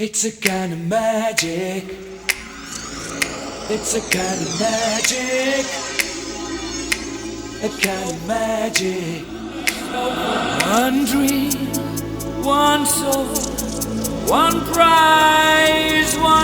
It's a kind of magic. It's a kind of magic. A kind of magic. One dream, one soul, one prize, one.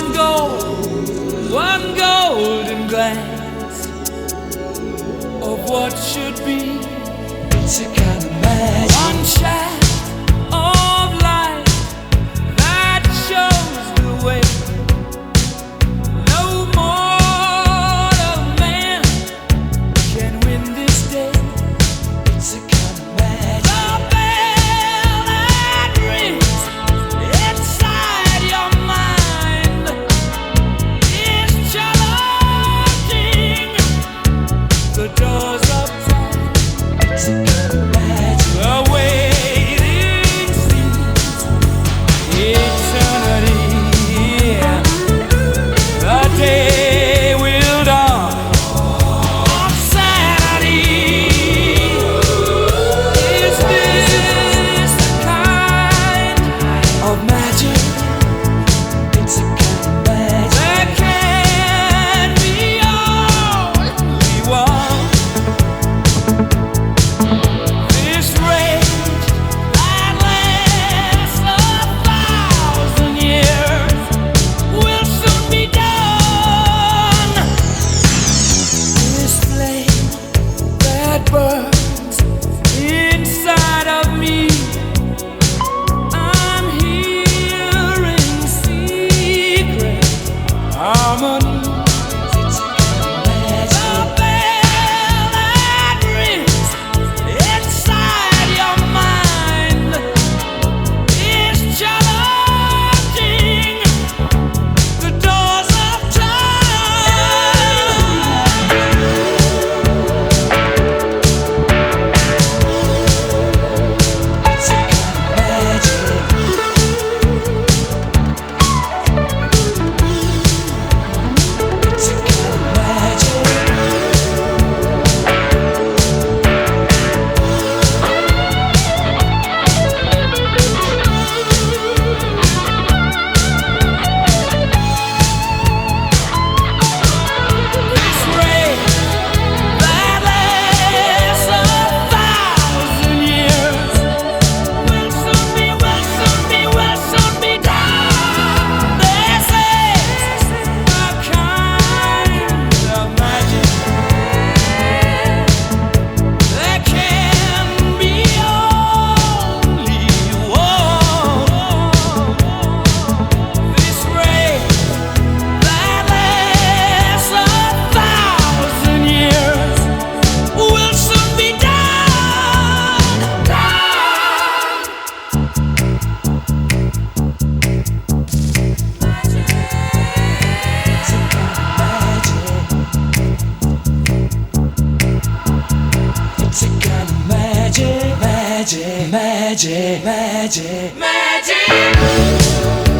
매직 매직 매직. 매직.